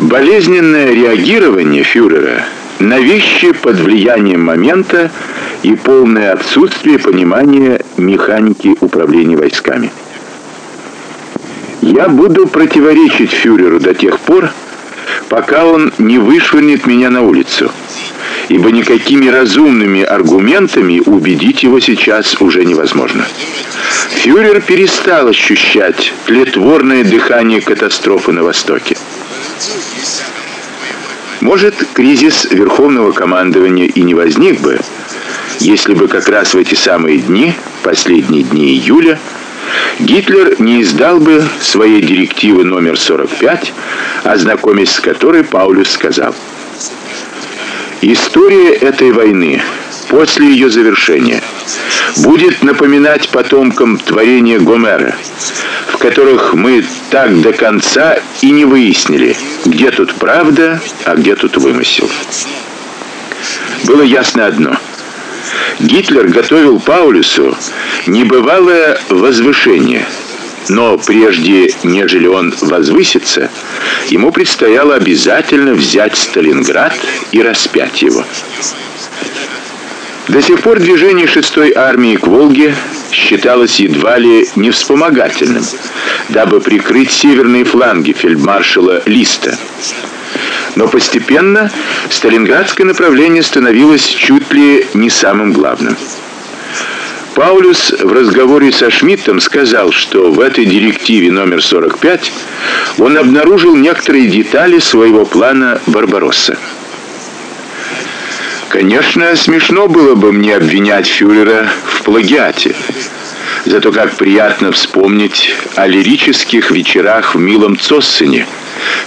Болезненное реагирование фюрера на вещи под влиянием момента и полное отсутствие понимания механики управления войсками. Я буду противоречить фюреру до тех пор, пока он не вышвырнет меня на улицу. Ибо никакими разумными аргументами убедить его сейчас уже невозможно. Фюрер перестал ощущать тлетворное дыхание катастрофы на востоке. Может, кризис верховного командования и не возник бы, если бы как раз в эти самые дни, последние дни июля, Гитлер не издал бы своей директивы номер 45, ознакомясь с которой Паулюс сказал: История этой войны после ее завершения будет напоминать потомкам творения Гомера, в которых мы так до конца и не выяснили, где тут правда, а где тут вымысел. Было ясно одно: Гитлер готовил Паулюсу небывалое возвышение. Но прежде, нежели он возвысится, ему предстояло обязательно взять Сталинград и распять его. До сих пор движение 6-й армии к Волге считалось едва ли не вспомогательным, дабы прикрыть северные фланги фельдмаршала Листа. Но постепенно Сталинградское направление становилось чуть ли не самым главным. Паулюс в разговоре со Шмидтом сказал, что в этой директиве номер 45 он обнаружил некоторые детали своего плана Барбаросса. Конечно, смешно было бы мне обвинять фюрера в плагиате. Зато как приятно вспомнить о лирических вечерах в милом Цоссене,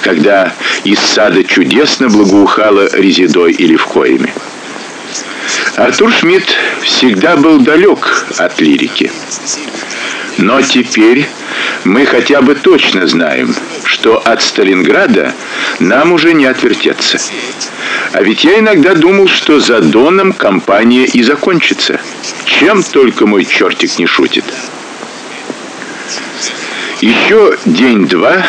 когда из сада чудесно благоухало резидой или вкоями. Артур Шмидт всегда был далек от лирики. Но теперь мы хотя бы точно знаем, что от Сталинграда нам уже не отвертеться. А ведь я иногда думал, что за Доном кампания и закончится. Чем только мой чертик не шутит. Еще день-два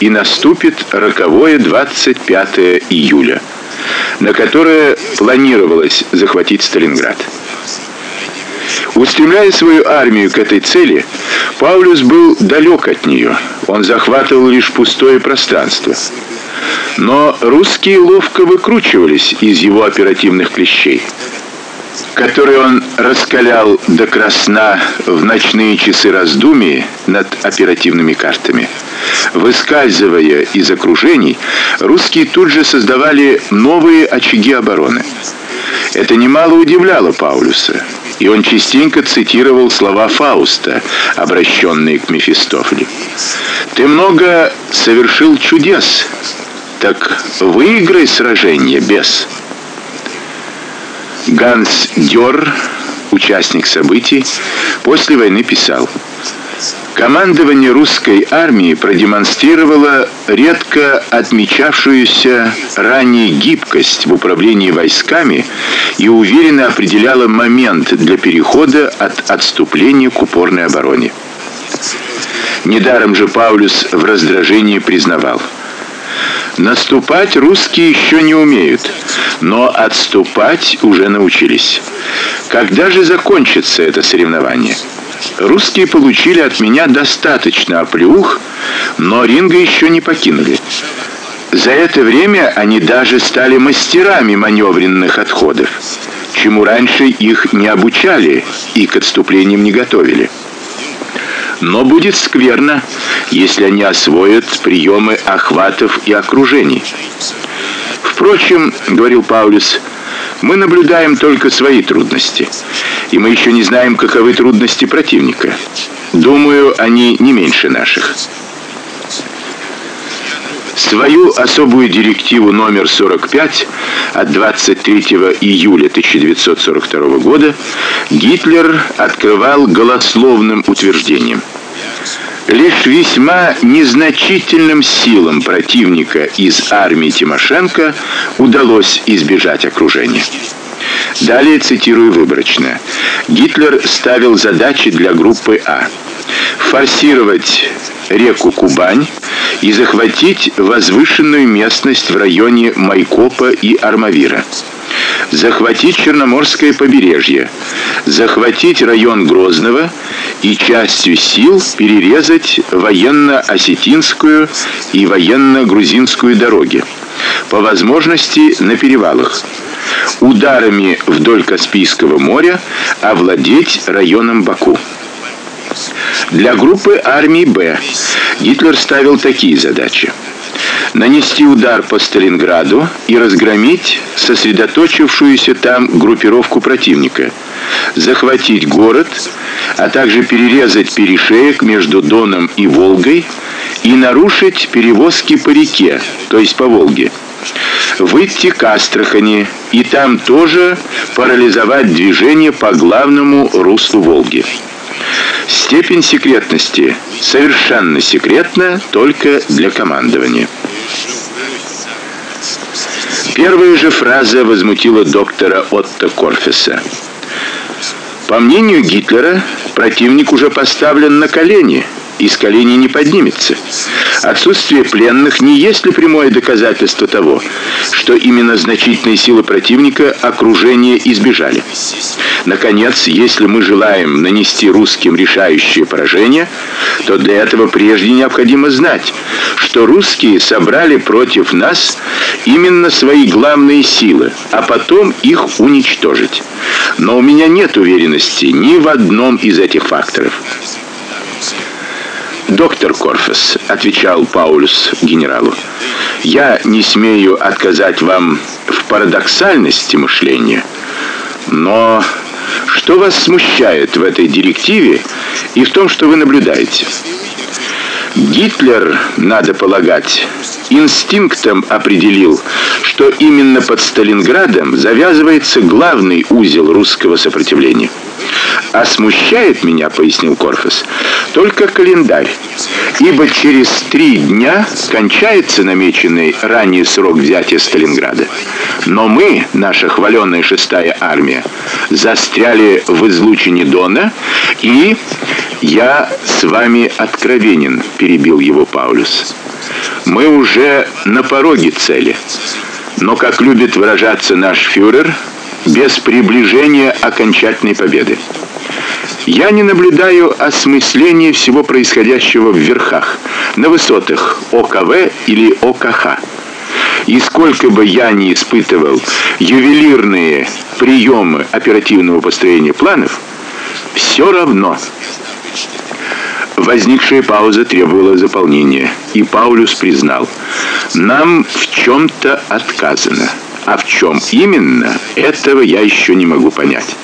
и наступит роковое 25 июля, на которое планировалось захватить Сталинград. Устремляя свою армию к этой цели, Паулюс был далек от нее. Он захватывал лишь пустое пространство. Но русские ловко выкручивались из его оперативных клещей, которые он раскалял до красна в ночные часы раздумий над оперативными картами. Выскальзывая из окружений, русские тут же создавали новые очаги обороны. Это немало удивляло Паулюса, и он частенько цитировал слова Фауста, обращенные к Мефистофелю. Ты много совершил чудес, так выиграй сражение без. Ганс Дёр, участник событий, после войны писал: Командование русской армии продемонстрировало редко отмечавшуюся ранее гибкость в управлении войсками и уверенно определяло момент для перехода от отступления к упорной обороне. Недаром же Паулюс в раздражении признавал: Наступать русские еще не умеют, но отступать уже научились. Когда же закончится это соревнование? Русские получили от меня достаточно оплеух, но ринга еще не покинули. За это время они даже стали мастерами маневренных отходов, чему раньше их не обучали и к отступлениям не готовили. Но будет скверно, если они освоят приемы охватов и окружений. Впрочем, говорил Паулюс, мы наблюдаем только свои трудности, и мы еще не знаем, каковы трудности противника. Думаю, они не меньше наших. Свою особую директиву номер 45 от 23 июля 1942 года Гитлер открывал голословным утверждением: Лишь весьма незначительным силам противника из армии Тимошенко удалось избежать окружения. Далее цитирую выборочно. Гитлер ставил задачи для группы А: форсировать реку Кубань и захватить возвышенную местность в районе Майкопа и Армавира. Захватить Черноморское побережье, захватить район Грозного и частью сил перерезать военно-осетинскую и военно-грузинскую дороги, по возможности на перевалах. Ударами вдоль Каспийского моря овладеть районом Баку. Для группы армии Б Гитлер ставил такие задачи: нанести удар по Сталинграду и разгромить сосредоточившуюся там группировку противника, захватить город, а также перерезать перешеек между Доном и Волгой и нарушить перевозки по реке, то есть по Волге. Выйти к Астрахани и там тоже парализовать движение по главному руслу Волги. Степень секретности совершенно секретна только для командования. Первая же фраза возмутила доктора Отто Корфеса. По мнению Гитлера, противник уже поставлен на колени и с коленей не поднимется. Отсутствие пленных не есть ли прямое доказательство того, что именно значительные силы противника окружения избежали. Наконец, если мы желаем нанести русским решающее поражение, то для этого прежде необходимо знать, что русские собрали против нас именно свои главные силы, а потом их уничтожить. Но у меня нет уверенности ни в одном из этих факторов. Доктор Корфес, отвечал Паулюс генералу. Я не смею отказать вам в парадоксальности мышления, но что вас смущает в этой директиве и в том, что вы наблюдаете? Гитлер, надо полагать, инстинктом определил, что именно под Сталинградом завязывается главный узел русского сопротивления. А смущает меня, пояснил Корфес, только календарь. Ибо через три дня кончается намеченный ранее срок взятия Сталинграда. Но мы, наша хваленая шестая армия, застряли в излучине Дона, и я с вами откровенен, перебил его Паулюс. Мы уже на пороге цели. Но как любит выражаться наш фюрер, без приближения окончательной победы. Я не наблюдаю осмысления всего происходящего в верхах, на высотах ОКВ или ОКХ. И сколько бы я ни испытывал ювелирные приемы оперативного построения планов, все равно Возникшая пауза требовала заполнения, и Паулюс признал: "Нам в чем то отказано, а в чем именно, этого я еще не могу понять".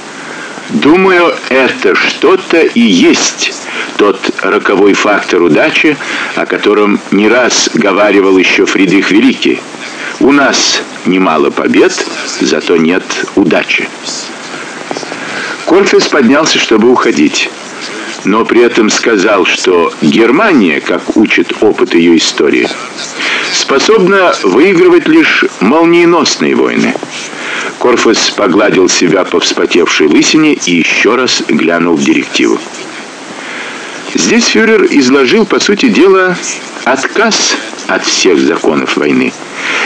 Думаю, это что-то и есть тот роковой фактор удачи, о котором не раз говаривал еще Фридрих Великий. У нас немало побед, зато нет удачи. Корфес поднялся, чтобы уходить, но при этом сказал, что Германия, как учит опыт ее истории, способна выигрывать лишь молниеносные войны. Корфус погладил себя по вспотевшей лысине и еще раз глянул в директиву. Здесь фюрер изложил, по сути дела, отказ от всех законов войны,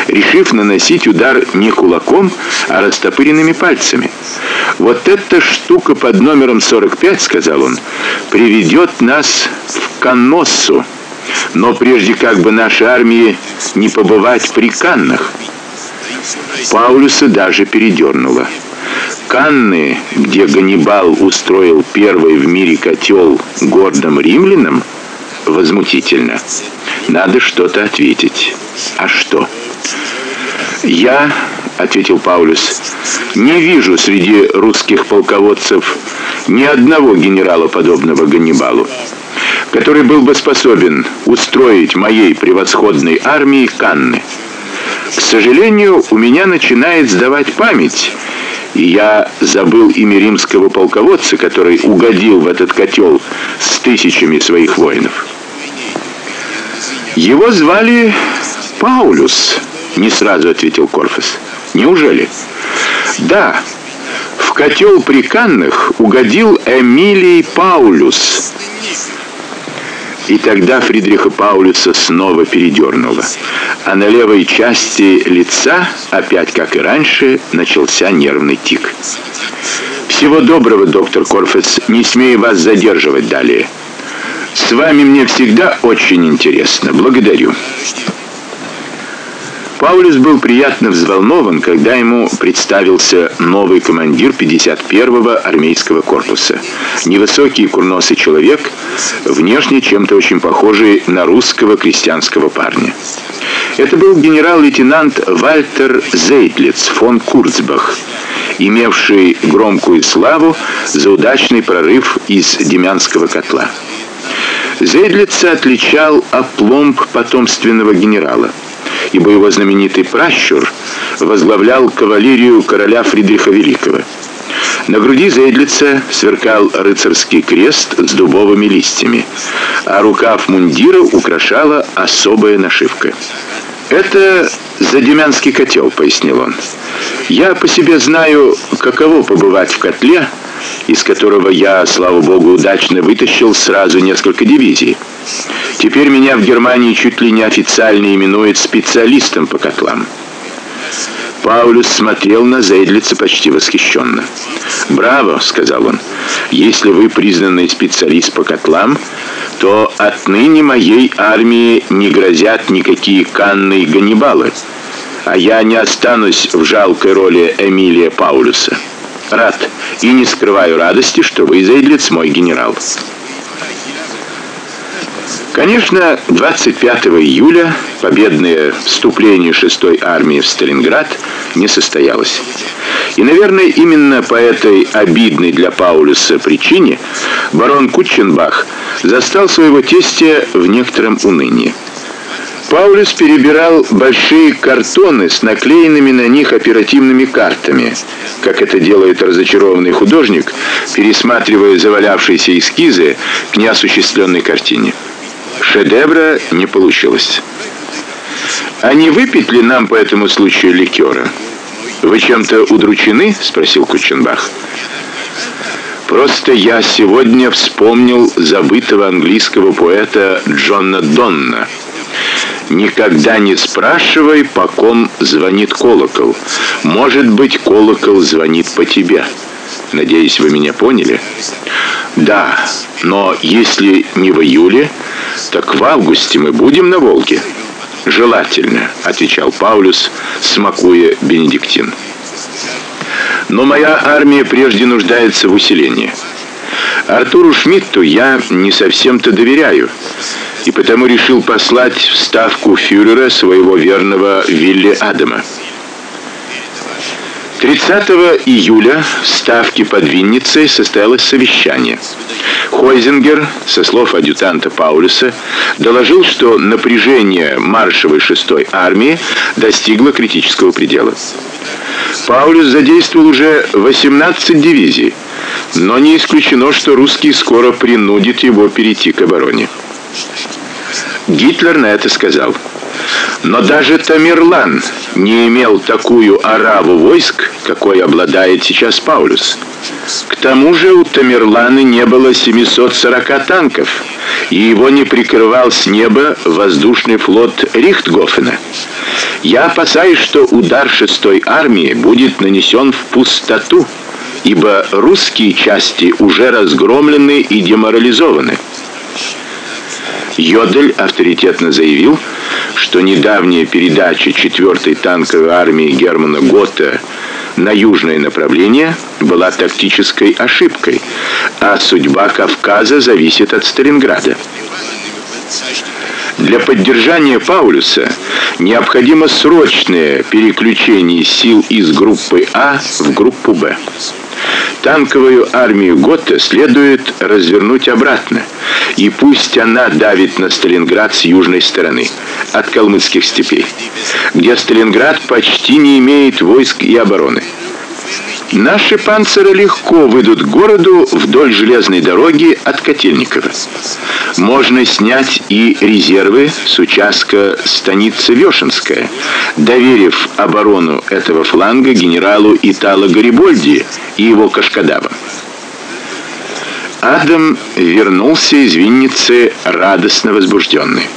решив наносить удар не кулаком, а растопыренными пальцами. Вот эта штука под номером 45, сказал он, приведет нас в Каноссу. Но прежде как бы нашей армии не побывать при Каннах. Паулюса даже передернуло. Канны, где Ганнибал устроил первый в мире котел гордым римлянам, возмутительно. Надо что-то ответить. А что? Я, ответил Паулюс, не вижу среди русских полководцев ни одного генерала подобного Ганнибалу, который был бы способен устроить моей превосходной армии Канны. К сожалению, у меня начинает сдавать память, и я забыл имя римского полководца, который угодил в этот котел с тысячами своих воинов. Его звали Паулюс, не сразу ответил Корфес. Неужели? Да. В котел при Каннах угодил Эмилий Паулюс. И тогда Фридриха Паулюса снова передернуло, а на левой части лица, опять как и раньше, начался нервный тик. Всего доброго, доктор Корфец, не смею вас задерживать далее. С вами мне всегда очень интересно. Благодарю. Паулюс был приятно взволнован, когда ему представился новый командир 51-го армейского корпуса. Невысокий курносый человек, внешне чем-то очень похожий на русского крестьянского парня. Это был генерал-лейтенант Вальтер Зейтлиц фон Курцбах, имевший громкую славу за удачный прорыв из Демянского котла. Зейдлица отличал опломб потомственного генерала – ибо его знаменитый пращур возглавлял кавалерию короля Фридриха Великого. На груди Зейдлица сверкал рыцарский крест с дубовыми листьями, а рукав мундира украшала особая нашивка. Это задемянский котел», — пояснил он. Я по себе знаю, каково побывать в котле, из которого я, слава богу, удачно вытащил сразу несколько дивизий. Теперь меня в Германии чуть ли не официально именуют специалистом по котлам. Паулюс смотрел на Зейдлица почти восхищенно. "Браво", сказал он. "Если вы признанный специалист по котлам, то отныне моей армии не грозят никакие Канны и Ганнибалы, а я не останусь в жалкой роли Эмилия Паулюса. Рад и не скрываю радости, что вы Зейдлиц мой генерал". Конечно, 25 июля победное вступление 6-й армии в Сталинград не состоялось. И, наверное, именно по этой обидной для Паулюса причине барон Кутченбах застал своего тестя в некотором унынии. Паулюс перебирал большие картоны с наклеенными на них оперативными картами, как это делает разочарованный художник, пересматривая завалявшиеся эскизы к неосуществленной картине. Шедевра не получилось. А не выпить ли нам по этому случаю ликера? Вы чем-то удручены? спросил Кученбах. Просто я сегодня вспомнил забытого английского поэта Джона Донна. Никогда не спрашивай, по ком звонит колокол. Может быть, колокол звонит по тебе. Надеюсь, вы меня поняли. Да, но если не в июле, так в августе мы будем на Волге. Желательно, отвечал Паулюс, смакуя бенедиктин. Но моя армия прежде нуждается в усилении. Артуру Шмидту я не совсем-то доверяю, и потому решил послать в ставку фюрера своего верного Вилли Адама. 30 июля в ставке под Винницей состоялось совещание. Хойзингер, со слов адъютанта Паулюса, доложил, что напряжение маршевой 6-й армии достигло критического предела. Паулюс задействовал уже 18 дивизий, но не исключено, что русские скоро принудят его перейти к обороне. Гитлер на это сказал: но даже Тамерлан не имел такую ораву войск, какой обладает сейчас Паулюс. К тому же у Тамерлана не было 740 танков, и его не прикрывал с неба воздушный флот Рихтгофена. Я опасаюсь, что удар шестой армии будет нанесен в пустоту, ибо русские части уже разгромлены и деморализованы. Йодель авторитетно заявил, что недавняя передача 4-й танковой армии Германа Готта на южное направление была тактической ошибкой, а судьба Кавказа зависит от Сталинграда. Для поддержания Паулюса необходимо срочное переключение сил из группы А в группу Б. Танковую армию Готта следует развернуть обратно, и пусть она давит на Сталинград с южной стороны, от калмыцких степей, где Сталинград почти не имеет войск и обороны. Наши панциры легко выйдут к городу вдоль железной дороги от Котельникова. Можно снять и резервы с участка станицы Вешенская, доверив оборону этого фланга генералу Итало Гарибольди и его кашкадавам. Адам вернулся из Винницы радостно возбужденный.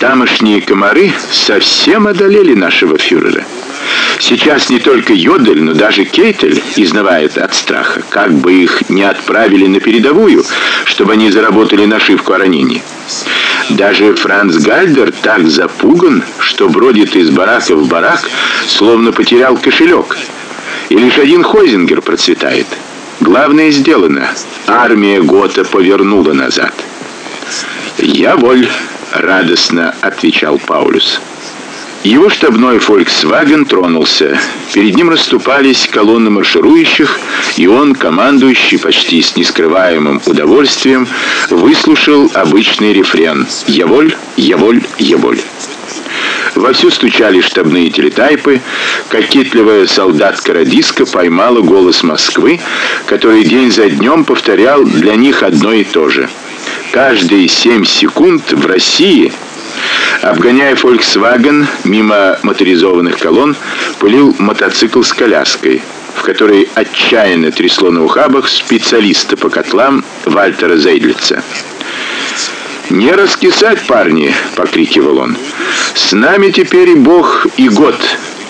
Тамошние комары совсем одолели нашего фюрера. Сейчас не только Йодель, но даже Кейтель изнывает от страха, как бы их не отправили на передовую, чтобы они заработали нашивку о ранении. Даже Франц Гальдер так запуган, что бродит из барака в барак, словно потерял кошелек. И лишь один Хойзингер процветает. Главное сделано. Армия Гота повернула назад. Я воль, радостно отвечал Паулюс. Его штабной Volkswagen тронулся. Перед ним расступались колонны марширующих, и он, командующий почти с нескрываемым удовольствием, выслушал обычный рефрен: "Яволь, яволь, яволь". Вовсю стучали штабные телетайпы, кокетливая солдатка-радистка поймала голос Москвы, который день за днем повторял для них одно и то же. Каждые семь секунд в России Обгоняя Volkswagen мимо моторизованных колонн, пылил мотоцикл с коляской, в которой отчаянно трясло на ухабах специалиста по котлам Вальтера Зейдлица. «Не раскисать, парни!» — покрикивал он. «С нами теперь и Бог, и год,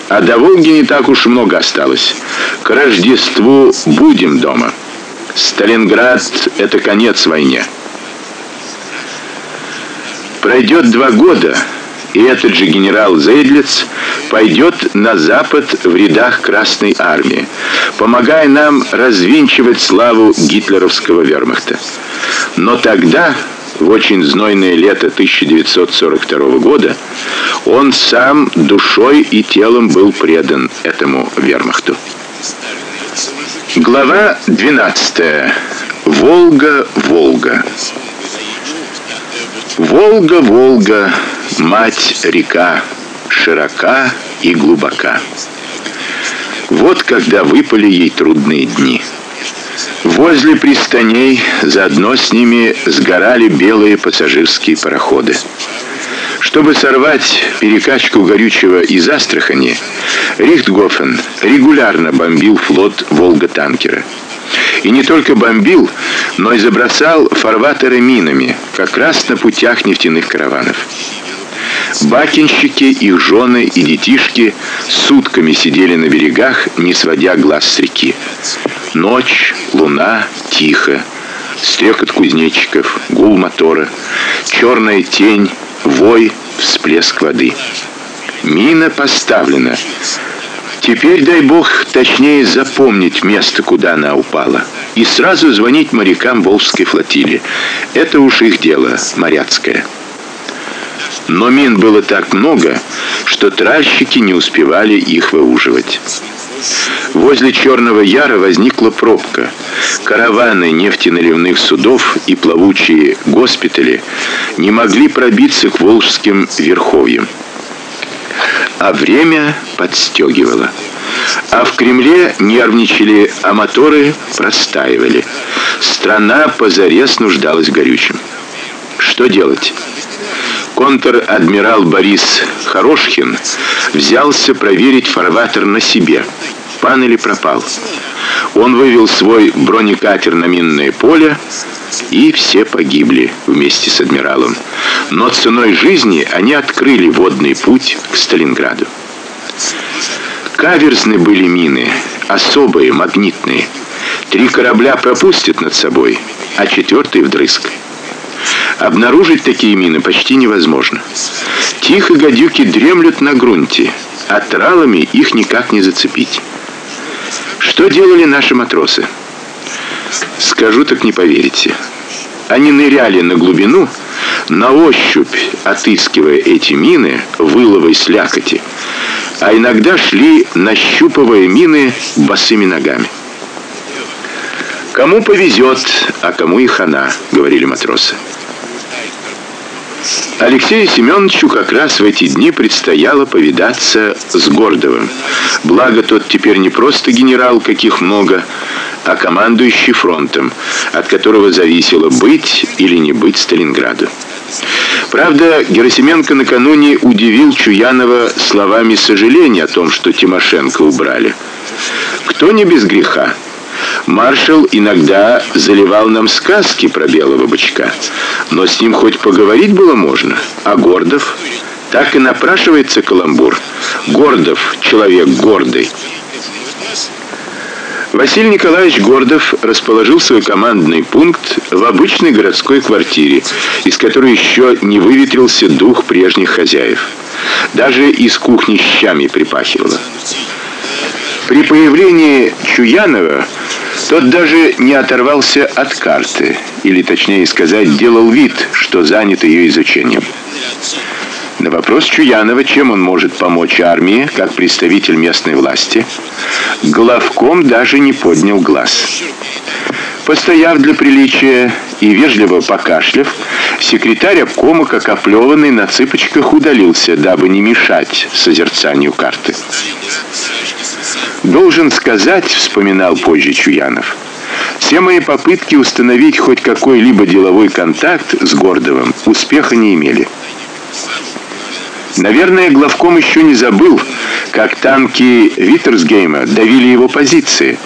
а до Волги не так уж много осталось. К Рождеству будем дома. Сталинград — это конец войне». Пройдет два года, и этот же генерал Зейдлиц пойдет на запад в рядах Красной армии, помогая нам развенчивать славу гитлеровского вермахта. Но тогда, в очень знойное лето 1942 года, он сам душой и телом был предан этому вермахту. Глава 12. Волга, Волга. Волга, Волга, мать-река, широка и глубока. Вот когда выпали ей трудные дни. Возле пристаней, заодно с ними сгорали белые пассажирские пароходы. Чтобы сорвать перекачку горючего из Астрахани, Рихтгофен регулярно бомбил флот Волга-танкера. И не только бомбил, но и забросал фарватеры минами, как раз на путях нефтяных караванов. Бакинщики, их жены и детишки сутками сидели на берегах, не сводя глаз с реки. Ночь, луна, тихо. Стрекот кузнечиков, гул мотора, черная тень, вой, всплеск воды. Мина поставлена. Теперь дай бог точнее запомнить место, куда она упала, и сразу звонить морякам Волжской флотилии. Это уж их дело, моряцкое. Но мин было так много, что тральщики не успевали их выуживать. Возле Черного Яра возникла пробка. Караваны нефтеналивных судов и плавучие госпитали не могли пробиться к волжским верховьям а время подстегивало. А в Кремле нервничали, а моторы простаивали. Страна позарез нуждалась в горючем. Что делать? Контр-адмирал Борис Хорошхин взялся проверить фарватер на себе. Пан пропал. Он вывел свой бронекатер на минное поле, и все погибли вместе с адмиралом. Но ценой жизни они открыли водный путь к Сталинграду. Каверзны были мины, особые, магнитные. Три корабля пропустят над собой, а четвертый вдрызг. Обнаружить такие мины почти невозможно. Тихо гадюки дремлют на грунте, а тралами их никак не зацепить. Что делали наши матросы? Скажу, так не поверите. Они ныряли на глубину, на ощупь отыскивая эти мины выловой слякоти, а иногда шли, нащупывая мины босыми ногами. Кому повезет, а кому и хана, говорили матросы. Алексею Семеновичу как раз в эти дни предстояло повидаться с Гордовым. Благо тот теперь не просто генерал, каких много, а командующий фронтом, от которого зависело быть или не быть Сталинграду. Правда, Герасименко накануне удивил Чуянова словами сожаления о том, что Тимошенко убрали. Кто не без греха. Маршал иногда заливал нам сказки про белого бычка, но с ним хоть поговорить было можно. А Гордов так и напрашивается каламбур. Гордов человек гордый. Василий Николаевич Гордов расположил свой командный пункт в обычной городской квартире, из которой еще не выветрился дух прежних хозяев. Даже из кухни щами припахивало. При появлении Чуянова тот даже не оторвался от карты, или точнее сказать, делал вид, что занят ее изучением. На вопрос Чуянова, чем он может помочь армии, как представитель местной власти, главком даже не поднял глаз. Постояв для приличия и вежливо покашляв, секретарь обкома, как оплеванный, на цыпочках удалился, дабы не мешать созерцанию карты. Должен сказать, вспоминал позже Чуянов. Все мои попытки установить хоть какой-либо деловой контакт с Гордовым успеха не имели. Наверное, главком еще не забыл, как танки Виттерсгейма давили его позиции.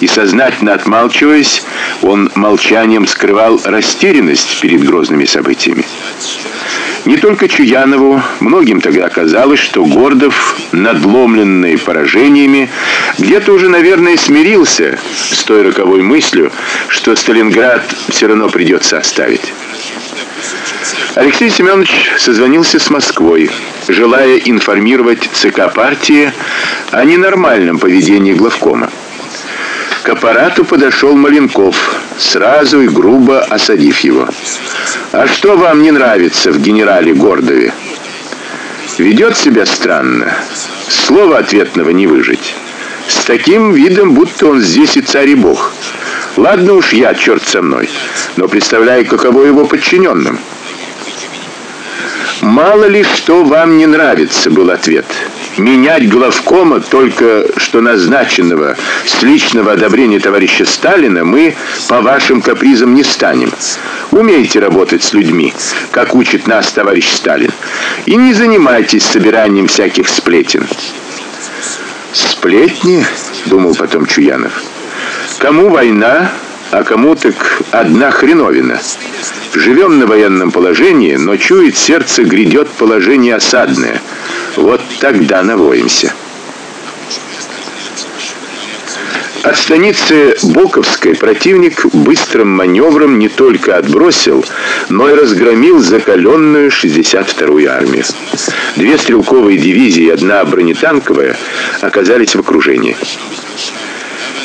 И сознательно отмалчиваясь, он молчанием скрывал растерянность перед грозными событиями. Не только Чуянову, многим тогда казалось, что Гордов, надломленный поражениями, где-то уже, наверное, смирился с той роковой мыслью, что Сталинград все равно придется оставить. Алексей Семенович созвонился с Москвой, желая информировать ЦК партии о ненормальном поведении главкома. К аппарату подошел Маленков, сразу и грубо осадив его. А что вам не нравится в генерале Гордове? Ведет себя странно. Слова ответного не выжить. С таким видом, будто он здесь и царь и бог. Ладно уж я, черт со мной, но представляю, каково его подчиненным. Мало ли что вам не нравится, был ответ. Менять главкома только что назначенного с личного одобрения товарища Сталина мы по вашим капризам не станем. Умейте работать с людьми, как учит нас товарищ Сталин, и не занимайтесь собиранием всяких сплетен. Сплетни, думал потом Чуянов. Кому война, а кому так одна хреновина. Живем на военном положении, но чует сердце грядет положение осадное. Вот тогда навоимся. От станицы Боковской противник быстрым маневром не только отбросил, но и разгромил закаленную 62-ю армию. Две стрелковые дивизии и одна бронетанковая оказались в окружении.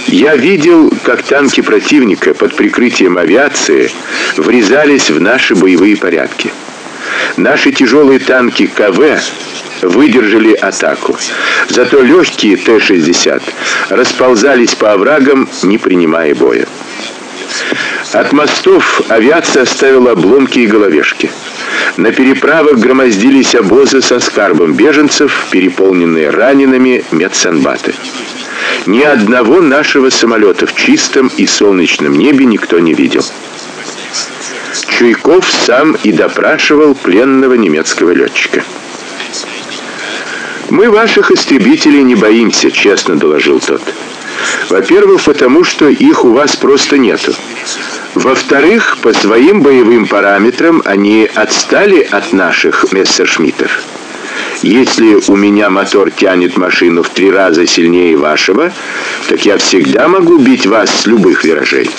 Я видел, как танки противника под прикрытием авиации врезались в наши боевые порядки. Наши тяжелые танки КВ выдержали атаку. Зато легкие Т-60 расползались по оврагам, не принимая боя. От мостов авиация оставила обломки и головешки. На переправах громоздились обозы со скарбом беженцев, переполненные ранеными медсанбаты. Ни одного нашего самолета в чистом и солнечном небе никто не видел. Чуйков сам и допрашивал пленного немецкого летчика. Мы ваших истребителей не боимся, честно доложил тот. Во-первых, потому что их у вас просто нету. Во-вторых, по своим боевым параметрам они отстали от наших мессершмиттов. Если у меня мотор тянет машину в три раза сильнее вашего, так я всегда могу бить вас с любых виражей.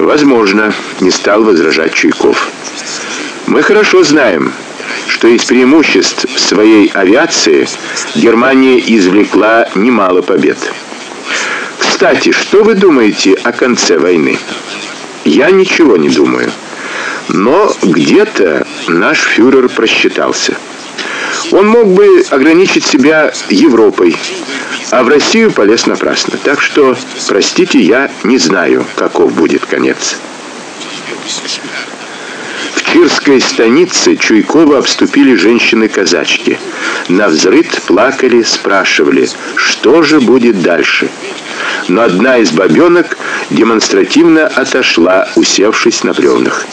Возможно, не стал возражать Чуйков. Мы хорошо знаем, что из преимуществ своей авиации Германия извлекла немало побед. Кстати, что вы думаете о конце войны? Я ничего не думаю. Но где-то наш фюрер просчитался. Он мог бы ограничить себя Европой, а в Россию полез напрасно. Так что, простите, я не знаю, каков будет конец. В Чирской станице Чуйкова обступили женщины-казачки. На взрыд плакали, спрашивали, что же будет дальше. Но одна из бабенок демонстративно отошла, усевшись на бревнах.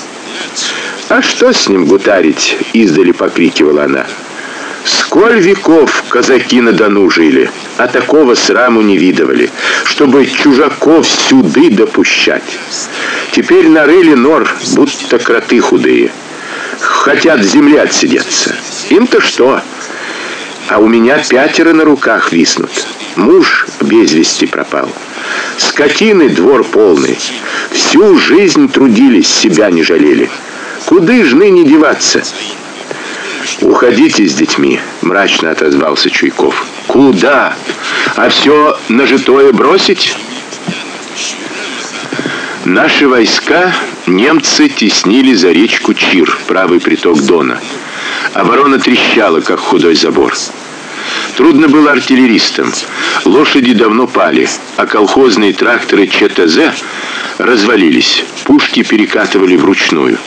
«А что с ним гутарить?» — издали покрикивала она. Сколь веков казаки на Дону жили, а такого сраму не видывали, чтобы чужаков сюды допущать. Теперь нарыли нор, будто кроты худые. Хотят земли отсидеться. Им-то что? А у меня пятеро на руках виснут. Муж без вести пропал. Скотины двор полный. Всю жизнь трудились, себя не жалели. Куды ж ныне деваться? Уходите с детьми, мрачно отозвался Чуйков. Куда? А все нажитое бросить? Наши войска немцы теснили за речку Чир, правый приток Дона. Оборона трещала, как худой забор. Трудно было артиллеристам. Лошади давно пали, а колхозные тракторы ЧТЗ развалились. Пушки перекатывали вручную.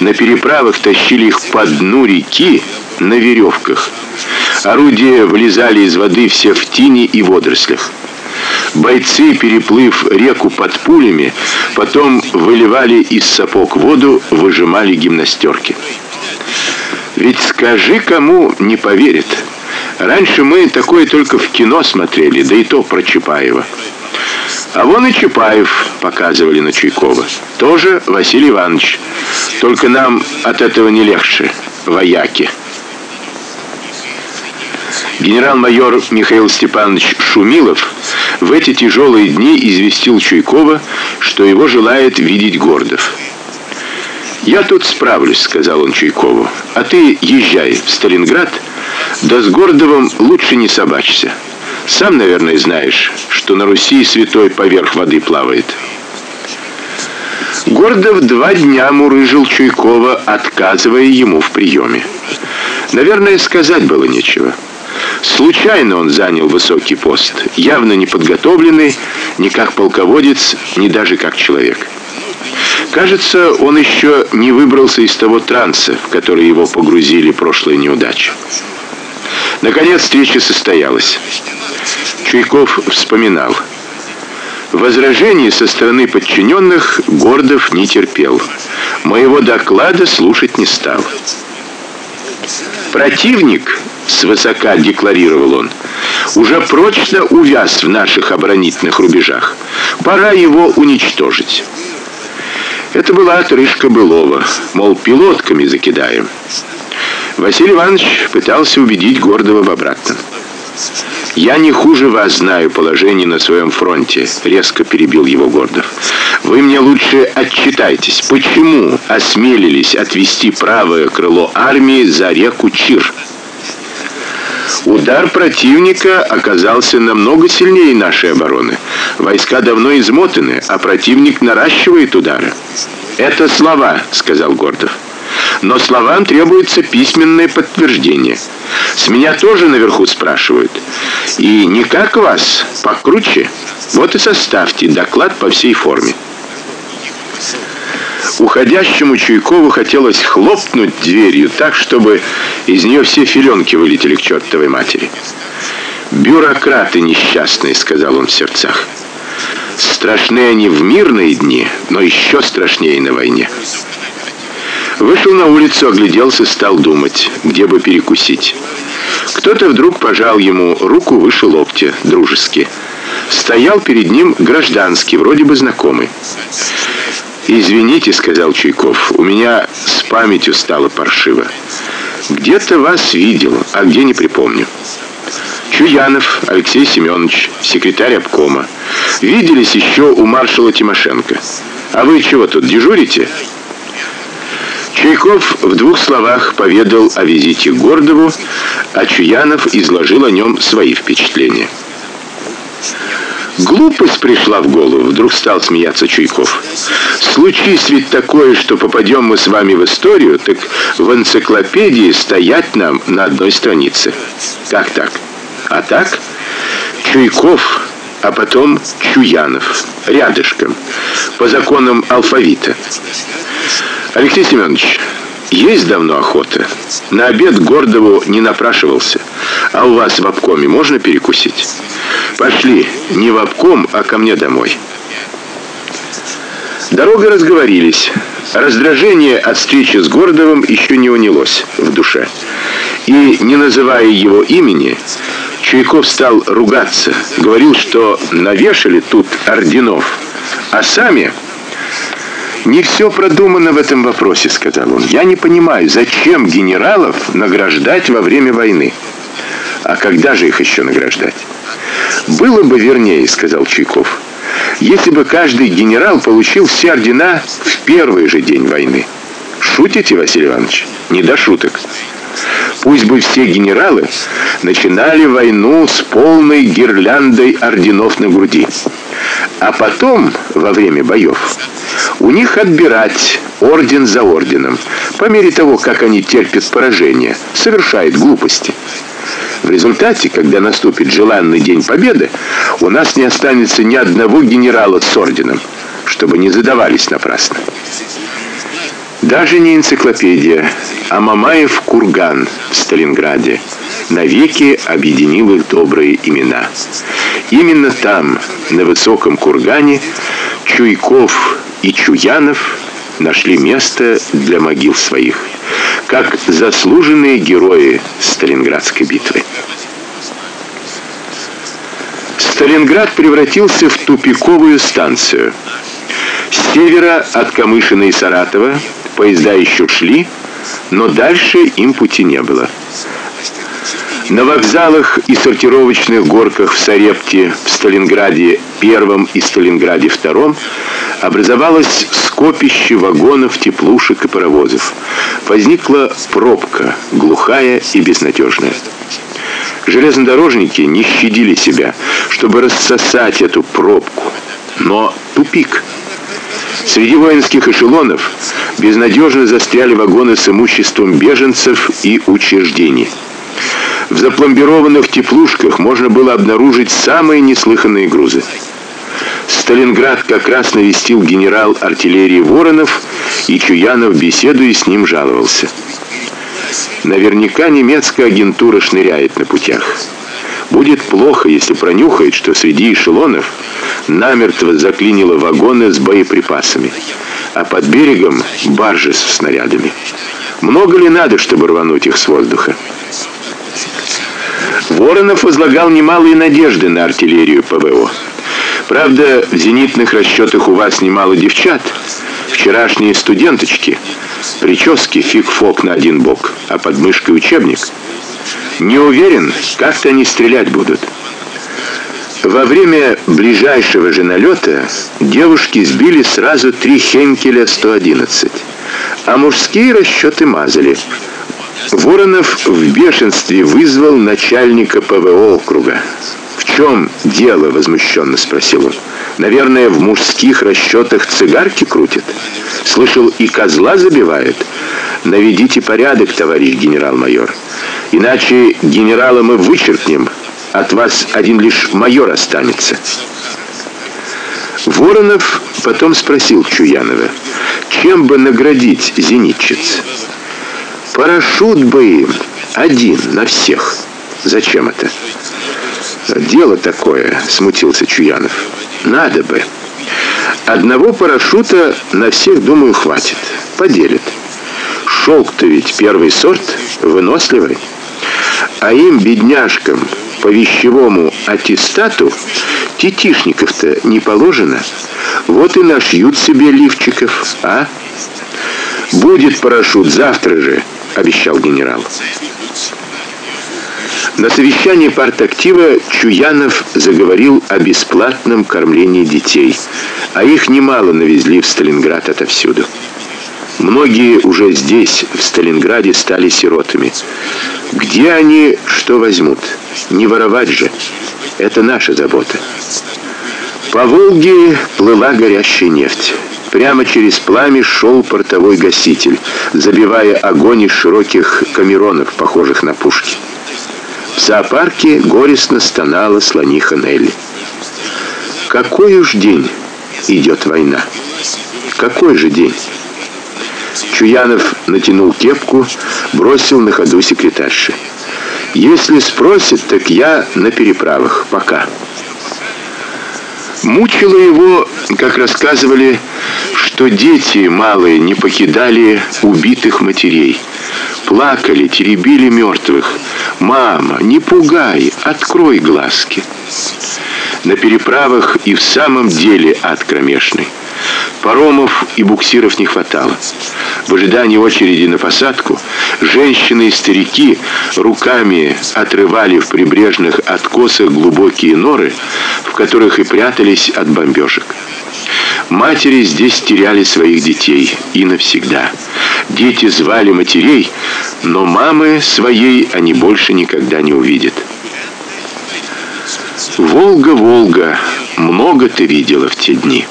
На переправах тащили их по дну реки на веревках. Орудия вылезали из воды все в тине и водорослях. Бойцы, переплыв реку под пулями, потом выливали из сапог воду, выжимали гимнастерки. Ведь скажи кому, не поверит. Раньше мы такое только в кино смотрели, да и то про Чапаева. А вон и Чапаев показывали на Чуйкова. Тоже Василий Иванович. Только нам от этого не легче, вояки. Генерал-майор Михаил Степанович Шумилов в эти тяжелые дни известил Чуйкова, что его желает видеть Гордов. Я тут справлюсь, сказал он Чуйкову. А ты езжай в Сталинград, да с Гордовым лучше не собачься. Сам, наверное, знаешь, что на Руси святой поверх воды плавает. Гордов два дня мурыжил Чуйкова, отказывая ему в приеме. Наверное, сказать было нечего. Случайно он занял высокий пост, явно не подготовленный ни как полководец, ни даже как человек. Кажется, он еще не выбрался из того транса, в который его погрузили прошлые неудачи. Наконец встреча состоялась. Чуйков вспоминал: Возражений со стороны подчиненных Гордов не терпел. Моего доклада слушать не стал. Противник, свысока декларировал он, уже прочно увяз в наших оборонительных рубежах. Пора его уничтожить. Это была отрыжка былого, мол, пилотками закидаем. Василий Иванович пытался убедить Гордова в обратном. Я не хуже вас знаю положение на своем фронте, резко перебил его Гордов. Вы мне лучше отчитайтесь, почему осмелились отвести правое крыло армии за реку Чир? Удар противника оказался намного сильнее нашей обороны. Войска давно измотаны, а противник наращивает удары. Это слова, сказал Гордов. Но словам требуется письменное подтверждение. С меня тоже наверху спрашивают. И не как вас, покруче. Вот и составьте доклад по всей форме. Уходящему Чуйкову хотелось хлопнуть дверью так, чтобы из нее все филенки вылетели к чертовой матери. Бюрократы несчастные, сказал он в сердцах. Страшны они в мирные дни, но еще страшнее на войне. Вышел на улицу, огляделся, стал думать, где бы перекусить. Кто-то вдруг пожал ему руку выше локтя, дружески. Стоял перед ним гражданский, вроде бы знакомый. "Извините", сказал Чуйков. "У меня с памятью стало паршиво. Где-то вас видел, а где не припомню". Чуянов Алексей Семенович, секретарь обкома. Виделись еще у маршала Тимошенко. А вы чего тут дежурите? Чайков в двух словах поведал о визите к Гордову, а Чуянов изложил о нем свои впечатления. Глупость пришла в голову, вдруг стал смеяться Чуйков. Случись ведь такое, что попадем мы с вами в историю, так в энциклопедии стоять нам на одной странице. Как так? А так Чуйков, а потом Чуянов, рядышком, по законам алфавита. Алексей Семенович, есть давно охота. На обед Гордову не напрашивался. А у вас в обкоме можно перекусить? Пошли, не в обком, а ко мне домой. Дорогой разговорились. Раздражение от встречи с Гордовым еще не унялось в душе. И, не называя его имени, Чуйков стал ругаться, говорил, что навешали тут орденов, а сами не все продумано в этом вопросе, сказал он. Я не понимаю, зачем генералов награждать во время войны? А когда же их еще награждать? Было бы вернее, сказал Чуйков. Если бы каждый генерал получил все ордена в первый же день войны. Шутите, Василий Иванович? Не до шуток. Пусть бы все генералы начинали войну с полной гирляндой орденов на груди. А потом, во время боев, у них отбирать орден за орденом, по мере того, как они терпят поражение, совершают глупости. В результате, когда наступит желанный день победы, у нас не останется ни одного генерала с орденом, чтобы не задавались напрасно. Даже не энциклопедия, а Мамаев курган в Сталинграде навеки объединил их добрые имена. Именно там, на высоком кургане, Чуйков и Чуянов нашли место для могил своих, как заслуженные герои Сталинградской битвы. Сталинград превратился в тупиковую станцию. С севера от Камышина и Саратова поезда еще шли, но дальше им пути не было. На вокзалах и сортировочных горках в Сарепте, в Сталинграде первом и Сталинграде втором образовалось скопище вагонов, теплушек и паровозов. Возникла пробка, глухая и безнадежная. Железнодорожники не щадили себя, чтобы рассосать эту пробку. Но тупик. Среди воинских эшелонов безнадежно застряли вагоны с имуществом беженцев и учреждений. В запломбированных теплушках можно было обнаружить самые неслыханные грузы. Сталинград как раз навестил генерал артиллерии Воронов, и Чуянов, беседуя с ним, жаловался. Наверняка немецкая агентура шныряет на путях. Будет плохо, если пронюхает, что среди эшелонов намертво заклинило вагоны с боеприпасами, а под берегом баржи с снарядами. Много ли надо, чтобы рвануть их с воздуха? Воронов возлагал немалые надежды на артиллерию ПВО. Правда, в зенитных расчетах у вас немало девчат. Вчерашние студенточки, прически фиг-фок на один бок, а под учебник. Не уверен, как-то они стрелять будут. Во время ближайшего же налета девушки сбили сразу три Хенкеля 111, а мужские расчеты мазали. Воронов в бешенстве вызвал начальника ПВО округа. "В чем дело?" возмущенно спросил он. "Наверное, в мужских расчетах цигарки крутят. Слышал, и козла забивает. Наведите порядок, товарищ генерал-майор. Иначе генерала мы вычеркнем. От вас один лишь майор останется". Воронов потом спросил Чуянова, чем бы наградить зенитчиц. Парашют бы один на всех. Зачем это? Дело такое, смутился Чуянов. Надо бы. Одного парашюта на всех, думаю, хватит. Поделят. Шелк-то ведь первый сорт, выносливый. А им, бедняжкам, по вещевому аттестату тетишников-то не положено. Вот и нашьют себе лифчиков, а? Будет парашют завтра же обещал генерал. На совещании партактива Чуянов заговорил о бесплатном кормлении детей, а их немало навезли в Сталинград отовсюду. Многие уже здесь, в Сталинграде, стали сиротами. Где они что возьмут? Не воровать же. Это наша забота. По Волге плыла горящая нефть. Прямо через пламя шел портовой гаситель, забивая огонь из широких камеронов, похожих на пушки. В зоопарке горестно стонала слониха Нелли. Какой уж день идет война. Какой же день? Чуянов натянул кепку, бросил на ходу секретарше. Если спросят, так я на переправах. Пока. Мучило его, как рассказывали, что дети малые не покидали убитых матерей. плакали, теребили мертвых. Мама, не пугай, открой глазки. На переправах и в самом деле ад кромешный. Паромов и буксиров не хватало. В ожидании очереди на посадку женщины и старики руками отрывали в прибрежных откосах глубокие норы, в которых и прятались от бомбежек. Матери здесь теряли своих детей и навсегда. Дети звали матерей, но мамы своей они больше никогда не увидят. Волга, Волга, много ты видела в те дни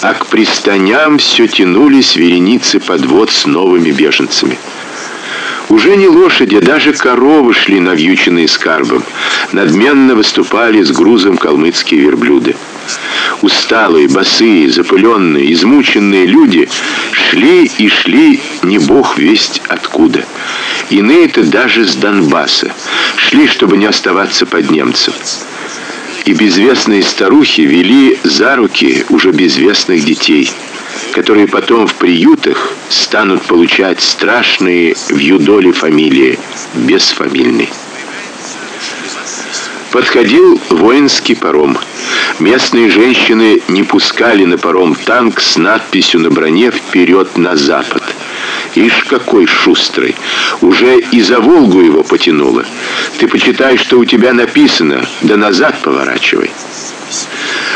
а к пристаням все тянулись вереницы подвод с новыми беженцами. Уже не лошади, а даже коровы шли навьюченные скарбом. Надменно выступали с грузом калмыцкие верблюды. Усталые, босые, запыленные, измученные люди шли и шли не бог весть откуда. Иные-то даже с Донбасса шли, чтобы не оставаться под немцев и безвестные старухи вели за руки уже безвестных детей, которые потом в приютах станут получать страшные в юдоле фамилии, бесфамильные. Подходил воинский паром. Местные женщины не пускали на паром танк с надписью на броне «Вперед на запад». Ишь, какой шустрый. Уже и за Волгу его потянуло. Ты почитай, что у тебя написано, да назад поворачивай.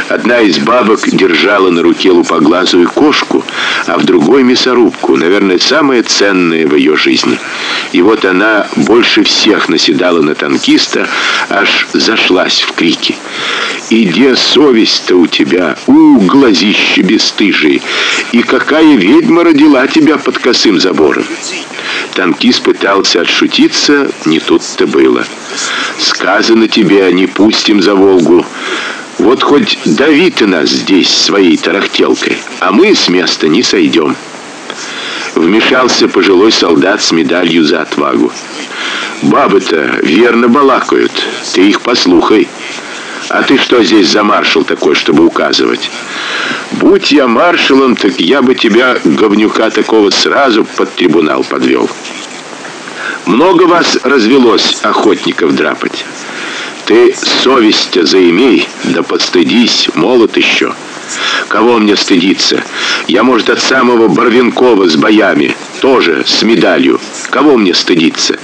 Одна из бабок держала на руке лупоглазую кошку, а в другой мясорубку, наверное, самое ценное в ее жизни. И вот она больше всех наседала на танкиста, аж зашлась в крики. И где совесть-то у тебя, у глазище бесстыжие, и какая ведьма родила тебя под косым забором? Танкист пытался отшутиться, не тут-то было. Сказано тебе, не пустим за Волгу. Вот хоть дави ты нас здесь своей тарахтелкой, а мы с места не сойдем. Вмешался пожилой солдат с медалью за отвагу. Бабы-то верно балакают, ты их послухай. А ты что здесь за маршал такой, чтобы указывать? Будь я маршалом, так я бы тебя, говнюка такого, сразу под трибунал подвел. Много вас развелось охотников драпать. Ты совесть заимей, да подстыдись, молод еще. Кого мне стыдиться? Я, может, от самого Барвинкова с боями, тоже с медалью. Кого мне стыдиться?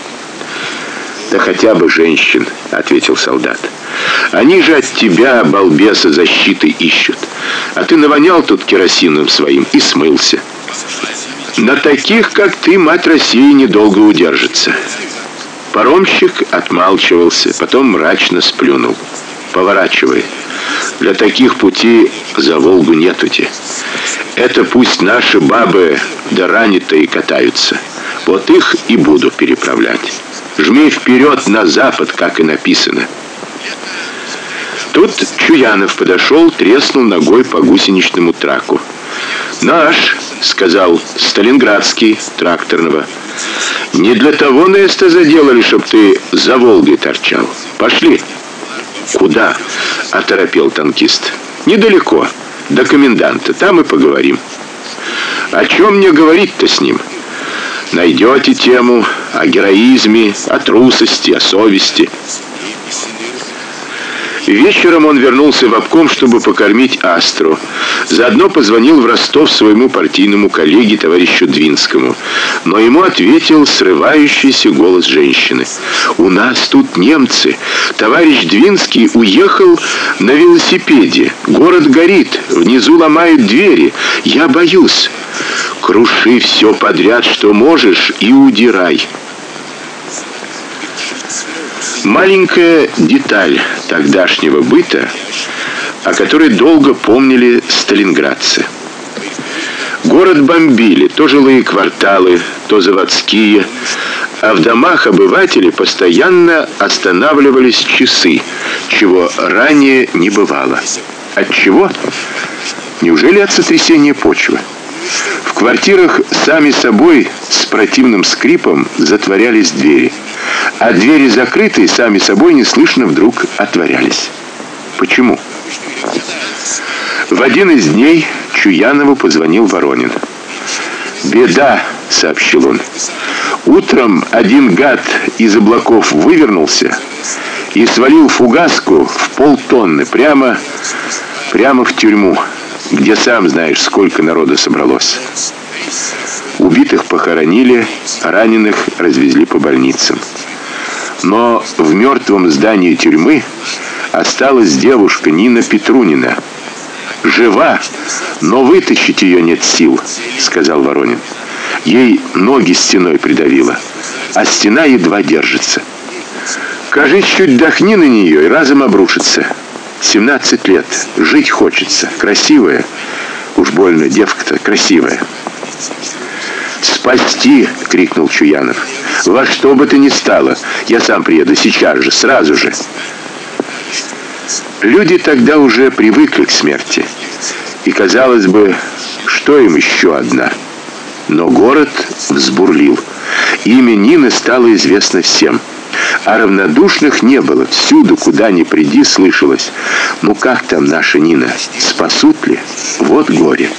Да хотя бы женщин, ответил солдат. Они же от тебя, балбеса, защиты ищут. А ты навонял тут керосином своим и смылся. На таких, как ты, мать России недолго удержится. Паромщик отмалчивался, потом мрачно сплюнул. Поворачивай. Для таких пути за Волгу нетути. Это пусть наши бабы да ранитые катаются. Вот их и буду переправлять. Жми вперед на запад, как и написано. Тут Чуянов подошел, треснул ногой по гусеничному траку. «Наш», — сказал Сталинградский тракторного. Не для того Неста заделали, чтоб ты за Волгой торчал. Пошли. Куда? оторопел танкист. Недалеко, до коменданта. Там и поговорим. О чем мне говорить-то с ним? Найдете тему о героизме, о трусости, о совести. Вечером он вернулся в обком, чтобы покормить Астру. Заодно позвонил в Ростов своему партийному коллеге, товарищу Двинскому. Но ему ответил срывающийся голос женщины. «У нас тут немцы. Товарищ Двинский уехал на велосипеде. Город горит. Внизу ломают двери. Я боюсь. Круши все подряд, что можешь, и удирай». Маленькая деталь тогдашнего быта, о которой долго помнили сталинградцы. Город бомбили, то жилые кварталы, то заводские, а в домах обывателей постоянно останавливались часы, чего ранее не бывало. От чего? Неужели от сотрясения почвы? В квартирах сами собой с противным скрипом затворялись двери а двери закрытые сами собой неслышно вдруг отворялись. Почему? В один из дней Чуянову позвонил Воронин. «Беда», — сообщил он. Утром один гад из облаков вывернулся и свалил фугаску в полтонны прямо прямо в тюрьму, где сам знаешь, сколько народа собралось. Убитых похоронили, раненых развезли по больницам. Но в мертвом здании тюрьмы осталась девушка Нина Петрунина. Жива, но вытащить ее нет сил, сказал Воронин. Ей ноги стеной придавило, а стена едва держится. Кажись, чуть дохни на нее и разом обрушится. 17 лет, жить хочется, красивая. Уж больно девка-то красивая. «Спасти!» — крикнул Чуянов. «Во что бы то ни стало, я сам приеду сейчас же, сразу же!» Люди тогда уже привыкли к смерти. И казалось бы, что им еще одна? Но город взбурлил. Имя Нины стало известно всем. А равнодушных не было. Всюду, куда ни приди, слышалось: "Ну как там наша Нина? Спасут ли? Вот горе".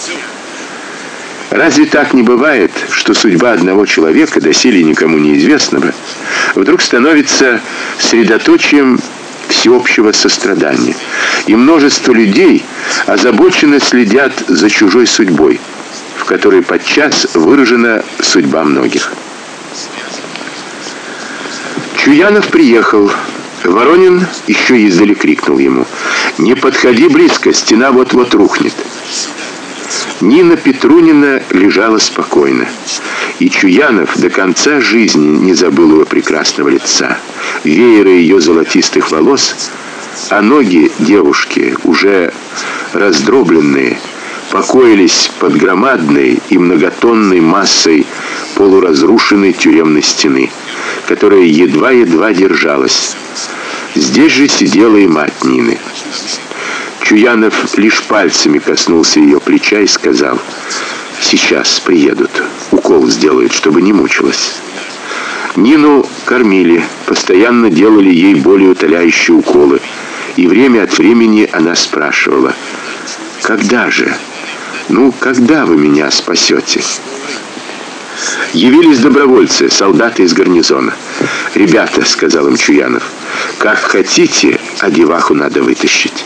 Разве так не бывает, что судьба одного человека, доселе никому неизвестного, вдруг становится средоточием всеобщего сострадания, и множество людей озабоченно следят за чужой судьбой, в которой подчас выражена судьба многих. Чуянов приехал. Воронин еще издали крикнул ему: "Не подходи близко, стена вот-вот рухнет". Нина Петрунина лежала спокойно, и Чуянов до конца жизни не забыл его прекрасного лица, веера ее золотистых волос, а ноги девушки, уже раздробленные, покоились под громадной и многотонной массой полуразрушенной тюремной стены, которая едва-едва держалась. Здесь же сидела и мать Нины. Чуянов лишь пальцами коснулся ее плеча и сказал: "Сейчас приедут, укол сделают, чтобы не мучилась". Нину кормили, постоянно делали ей более утоляющие уколы, и время от времени она спрашивала: "Когда же? Ну, когда вы меня спасете?" Явились добровольцы, солдаты из гарнизона. "Ребята", сказал им Чуянов. "Как хотите, а деваху надо вытащить.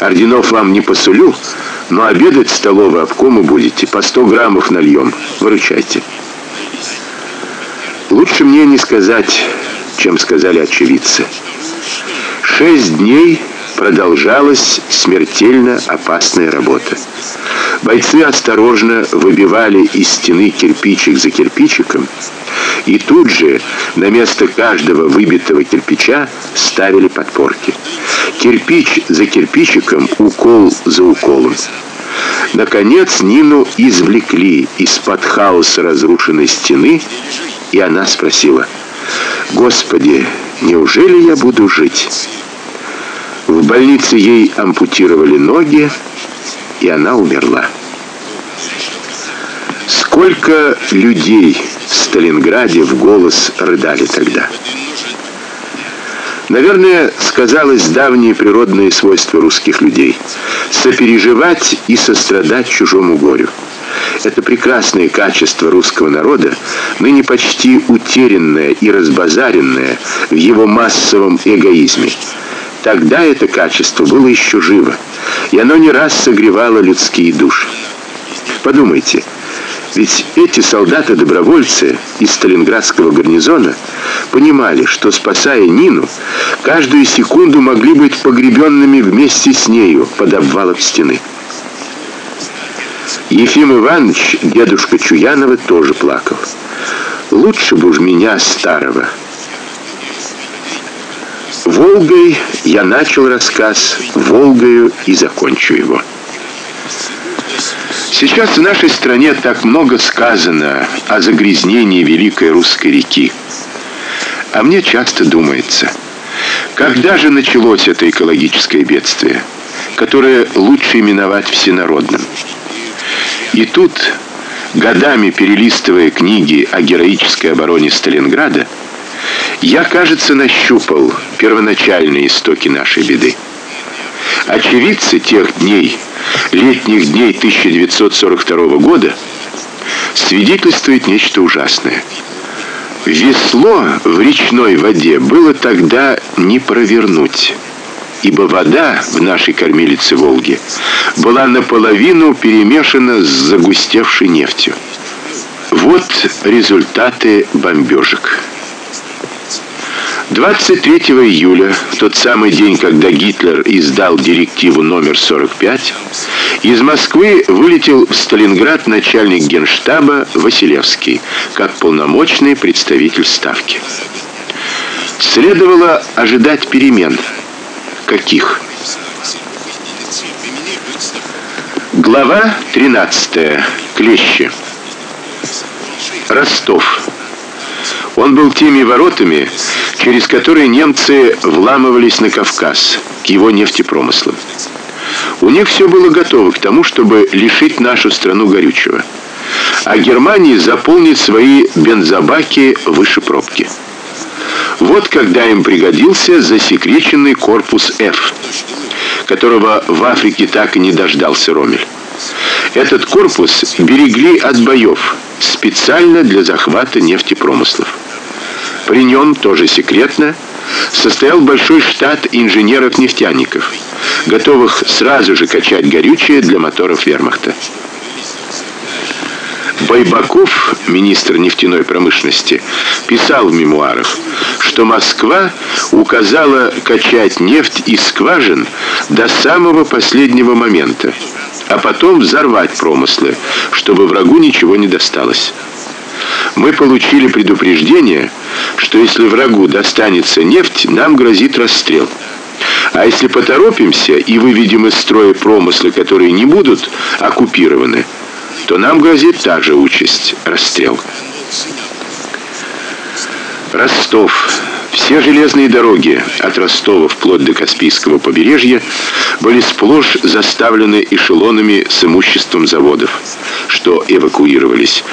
Орденов вам не посулю, но обедать в столовой обкому будете, по 100 граммов нальем. Выручайте". Лучше мне не сказать, чем сказали очевидцы. Шесть дней продолжалась смертельно опасная работа. Бойцы осторожно выбивали из стены кирпичик за кирпичиком, и тут же на место каждого выбитого кирпича ставили подпорки. Кирпич за кирпичиком, укол за уколом. Наконец Нину извлекли из-под хаоса разрушенной стены, и она спросила: "Господи, неужели я буду жить?" В больнице ей ампутировали ноги, и она умерла. Сколько людей в Сталинграде в голос рыдали тогда. Наверное, сказалось давнее природное свойство русских людей сопереживать и сострадать чужому горю. Это прекрасное качество русского народа, ныне почти утерянное и разбазаренное в его массовом эгоизме. Тогда это качество было еще живо, и оно не раз согревало людские души. Подумайте, ведь эти солдаты-добровольцы из Сталинградского гарнизона понимали, что спасая Нину, каждую секунду могли быть погребенными вместе с нею под обвалом стены. Ефим Иванович, дедушка Чуянова, тоже плакал. Лучше бы уж меня старого. Волгой я начал рассказ, Волгою и закончу его. Сейчас в нашей стране так много сказано о загрязнении великой русской реки. А мне часто думается, когда же началось это экологическое бедствие, которое лучше именовать всенародным? И тут, годами перелистывая книги о героической обороне Сталинграда, я, кажется, нащупал первоначальные истоки нашей беды. Очевидцы тех дней, летних дней 1942 года, свидетельствуют нечто ужасное. Весло в речной воде было тогда не провернуть, ибо вода в нашей кормилице Волги была наполовину перемешана с загустевшей нефтью. Вот результаты бомбежек. 23 июля, тот самый день, когда Гитлер издал директиву номер 45, из Москвы вылетел в Сталинград начальник Генштаба Василевский, как полномочный представитель ставки. Следовало ожидать перемен. Каких? Глава 13. Клещи. Ростов. Он был теми воротами, через которые немцы вламывались на Кавказ, к его нефтепромыслам. У них все было готово к тому, чтобы лишить нашу страну горючего. А Германии заполнить свои бензобаки выше пробки. Вот когда им пригодился засекреченный корпус F, которого в Африке так и не дождался Роммель. Этот корпус берегли от боев специально для захвата нефтепромыслов. При нем тоже секретно состоял большой штат инженеров-нефтяников, готовых сразу же качать горючее для моторов Вермахта. Байбаков, министр нефтяной промышленности, писал в мемуарах, что Москва указала качать нефть из скважин до самого последнего момента, а потом взорвать промыслы, чтобы врагу ничего не досталось мы получили предупреждение, что если врагу достанется нефть, нам грозит расстрел. А если поторопимся и выведем из строя промыслы, которые не будут оккупированы, то нам грозит та же участь расстрел. Ростов. Все железные дороги от Ростова вплоть до Каспийского побережья были сплошь заставлены эшелонами с имуществом заводов, что эвакуировались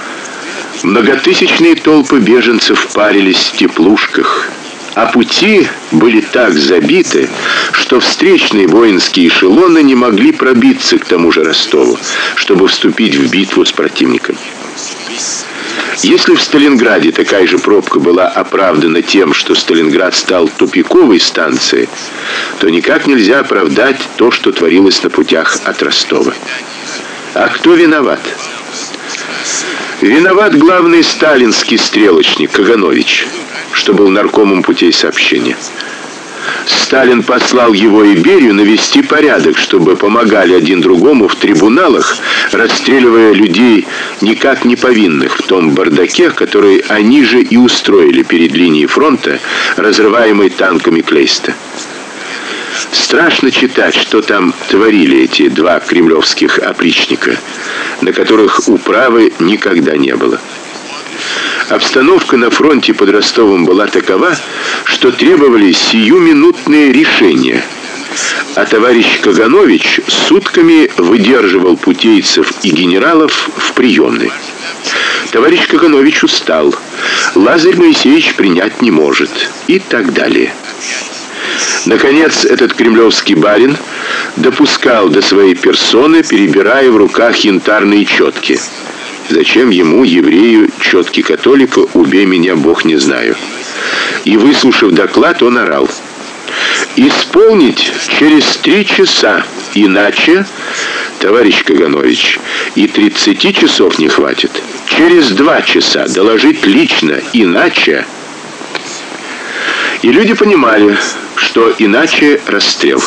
Многотысячные толпы беженцев парились в теплушках, а пути были так забиты, что встречные воинские эшелоны не могли пробиться к тому же Ростову, чтобы вступить в битву с противником. Если в Сталинграде такая же пробка была оправдана тем, что Сталинград стал тупиковой станцией, то никак нельзя оправдать то, что творилось на путях от Ростова. А кто виноват? Виноват главный сталинский стрелочник Каганович, что был наркомом путей сообщения. Сталин послал его и Берию навести порядок, чтобы помогали один другому в трибуналах, расстреливая людей никак не повинных в том бардаке, который они же и устроили перед линией фронта, разрываемой танками Клейста. Страшно читать, что там творили эти два кремлевских опричника, на которых управы никогда не было. Обстановка на фронте под Ростовом была такова, что требовали сиюминутные решения. А товарищ Каганович сутками выдерживал путейцев и генералов в приемной. Товарищ Каганович устал. Лазарь Моисеевич принять не может и так далее. Наконец, этот кремлевский барин допускал до своей персоны, перебирая в руках янтарные четки. Зачем ему, еврею, четки католика, убей меня, Бог не знаю. И выслушав доклад, он орал: "Исполнить через три часа, иначе, товарищ Каганович, и 30 часов не хватит. Через два часа доложить лично, иначе" И люди понимали, что иначе расстрел.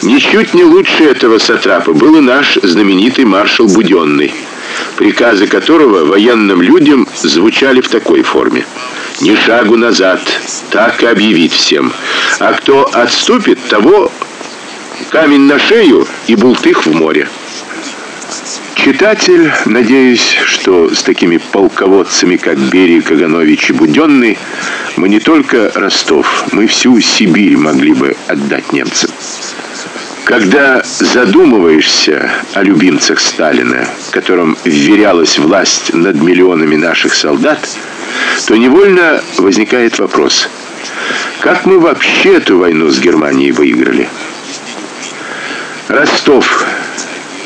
Ничуть не лучше этого сатрапа был и наш знаменитый маршал Будённый, приказы которого военным людям звучали в такой форме: "Ни шагу назад, так и объявить всем. А кто отступит, того камень на шею и бултых в море". Читатель, надеюсь, что с такими полководцами, как Берия, Каганович и Будённый, мы не только Ростов, мы всю Сибирь могли бы отдать немцам. Когда задумываешься о любимцах Сталина, которым вверялась власть над миллионами наших солдат, то невольно возникает вопрос: как мы вообще эту войну с Германией выиграли? Ростов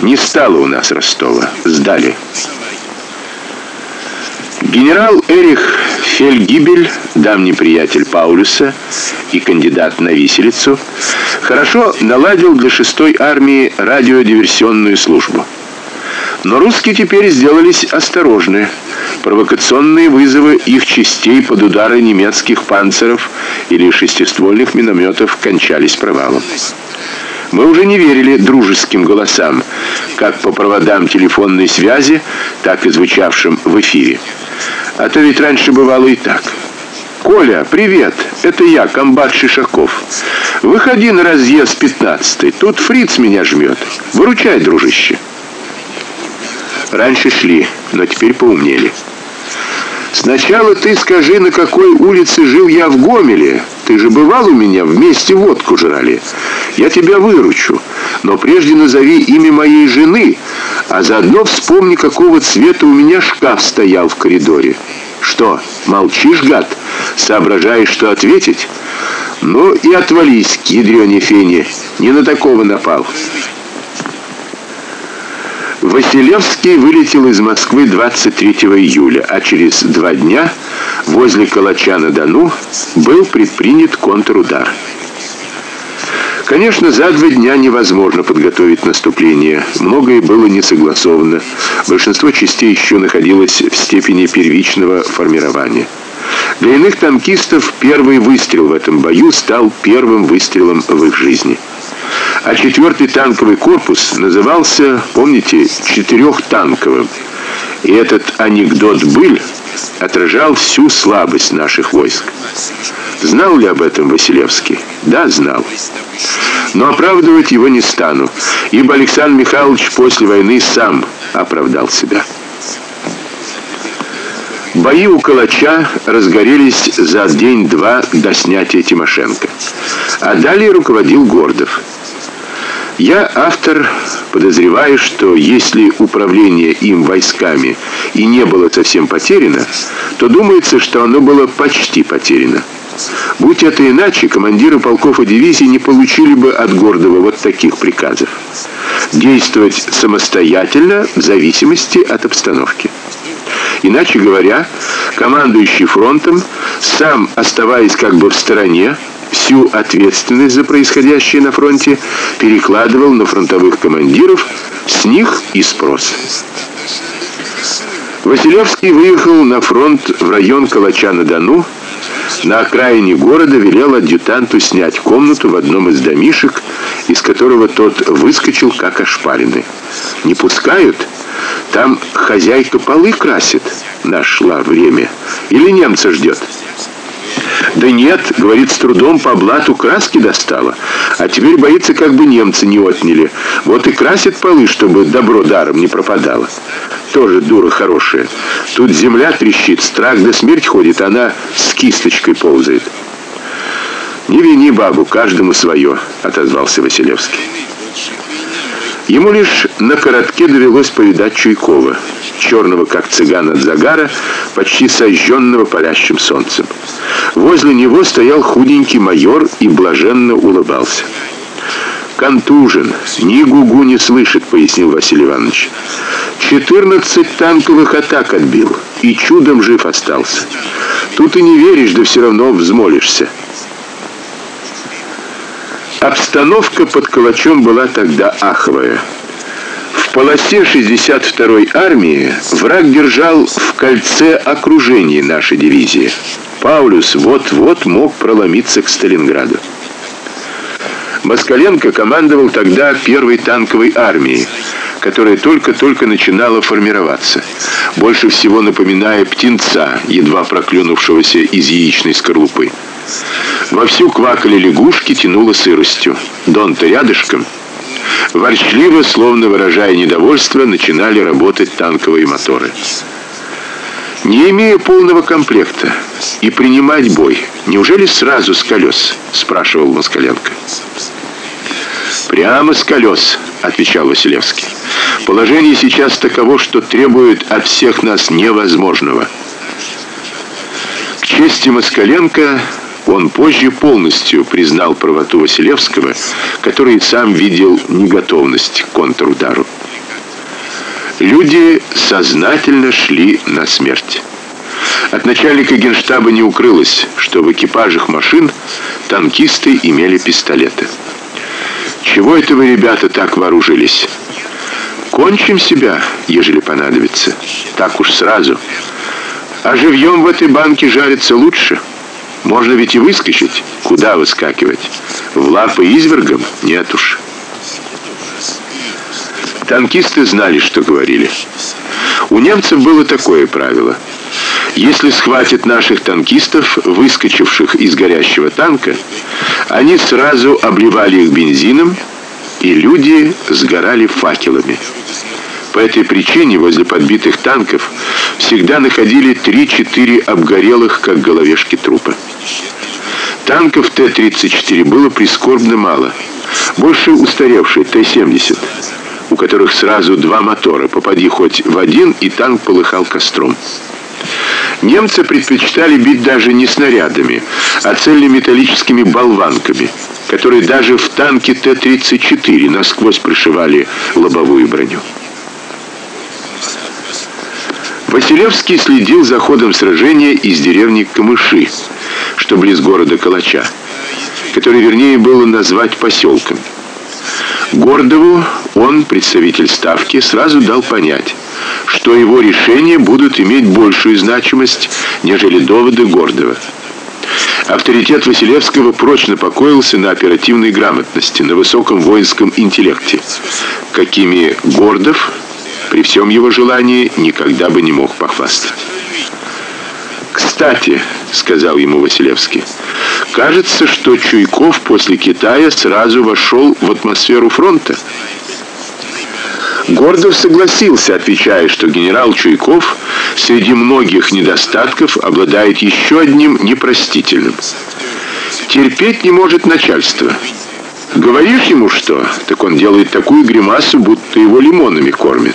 не стало у нас Ростова, сдали. Генерал Эрих Фельгибель, давний приятель Паулюса и кандидат на виселицу, хорошо наладил для шестой армии радиодиверсионную службу. Но русские теперь сделались осторожны. Провокационные вызовы их частей под удары немецких панцеров или шестиствольных минометов кончались провалом. Мы уже не верили дружеским голосам, как по проводам телефонной связи, так и звучавшим в эфире. А то ведь раньше бывало и так. Коля, привет. Это я, комбат Шишаков. Выходи на разъезд 15 Тут фриц меня жмет. Выручай, дружище. Раньше шли, но теперь поумнели. Сначала ты скажи, на какой улице жил я в Гомеле. Ты же бывал у меня, вместе водку жрали. Я тебя выручу, но прежде назови имя моей жены, а заодно вспомни, какого цвета у меня шкаф стоял в коридоре. Что, молчишь, гад? Соображаешь, что ответить? Ну и отвались, ядрёне фене. Не на такого напал. Василевский вылетел из Москвы 23 июля, а через два дня возле Калача-на-Дону был предпринят контрудар. Конечно, за два дня невозможно подготовить наступление. Многое было не согласовано. Большинство частей еще находилось в степени первичного формирования. Для иных танкистов первый выстрел в этом бою стал первым выстрелом в их жизни а четвертый танковый корпус назывался, помните, четырехтанковым. И этот анекдот был отражал всю слабость наших войск. Знал ли об этом Василевский? Да, знал. Но оправдывать его не стану, ибо Александр Михайлович после войны сам оправдал себя. Бои у Калача разгорелись за день-два до снятия Тимошенко. А далее руководил Гордов. Я, автор, подозреваю, что если управление им войсками и не было совсем потеряно, то думается, что оно было почти потеряно. Будь это иначе, командиры полков и дивизий не получили бы от Гордова вот таких приказов. Действовать самостоятельно в зависимости от обстановки. Иначе говоря, командующий фронтом, сам оставаясь как бы в стороне, всю ответственность за происходящее на фронте перекладывал на фронтовых командиров, с них и спрос. Василевский выехал на фронт в район Калача-на-Дону, на окраине города велел адъютанту снять комнату в одном из домишек, из которого тот выскочил как ошпаренный. Не пускают? Там хозяйка полы красит. Нашла время. Или немца ждет. Да нет, говорит, с трудом по блату краски достала, а теперь боится, как бы немцы не отняли. Вот и красит полы, чтобы добро даром не пропадало. Тоже дура хорошая. Тут земля трещит, страх до смерти ходит, она с кисточкой ползает. Не вини бабу, каждому свое, отозвался Василевский. Ему лишь на коротке довелось повидать Чуйкова, черного как цыган от загара, почти сожженного палящим солнцем. Возле него стоял худенький майор и блаженно улыбался. Контужен, ни гугу не слышит, пояснил Василий Иванович. 14 танковых атак отбил и чудом жив остался. Тут и не веришь, да все равно взмолишься. Обстановка под Калачом была тогда аховая. В полосе 62-й армии враг держал в кольце окружение нашей дивизии. Паулюс вот-вот мог проломиться к Сталинграду. Москаленко командовал тогда первой танковой армией, которая только-только начинала формироваться, больше всего напоминая птенца, едва проклюнувшегося из яичной скорлупы. Вовсю квакали лягушки, тянуло сыростью. Дон-то рядышком. Ворчливо, словно выражая недовольство, начинали работать танковые моторы. Не имея полного комплекта и принимать бой, неужели сразу с колес? спрашивал Москаленко. Прямо с колес, отвечал Василевский. Положение сейчас таково, что требует от всех нас невозможного. К чести Москаленко он позже полностью признал правоту Василевского, который сам видел неготовность к контрудару. Люди сознательно шли на смерть. От начальника Генштаба не укрылось, что в экипажах машин танкисты имели пистолеты. Чего это вы, ребята, так вооружились? Кончим себя, ежели понадобится. Так уж сразу. А живьем в этой банке жариться лучше. Можно ведь и выскочить. Куда выскакивать? В лапы извергам? Нет уж. Танкисты знали, что говорили. У немцев было такое правило. Если схватят наших танкистов, выскочивших из горящего танка, они сразу обливали их бензином, и люди сгорали факелами. По этой причине возле подбитых танков всегда находили 3-4 обгорелых, как головешки трупа. Танков Т-34 было прискорбно мало. Больше устаревшие Т-70, у которых сразу два мотора. Попади хоть в один, и танк полыхал костром. Немцы предпочитали бить даже не снарядами, а цельнометаллическими болванками, которые даже в танке Т-34 насквозь прошивали лобовую броню. Василевский следил за ходом сражения из деревни Камыши, что близ города Калача, который вернее было назвать поселком. Гордову он, представитель ставки, сразу дал понять, что его решения будут иметь большую значимость, нежели доводы Гордова. Авторитет Василевского прочно покоился на оперативной грамотности, на высоком воинском интеллекте, какими Гордов при всем его желании никогда бы не мог похвастать. Кстати, сказал ему Василевский. Кажется, что Чуйков после Китая сразу вошел в атмосферу фронта. Гордов согласился, отвечая, что генерал Чуйков среди многих недостатков обладает еще одним непростительным. Терпеть не может начальство. Говоришь ему что, так он делает такую гримасу, будто его лимонами кормят.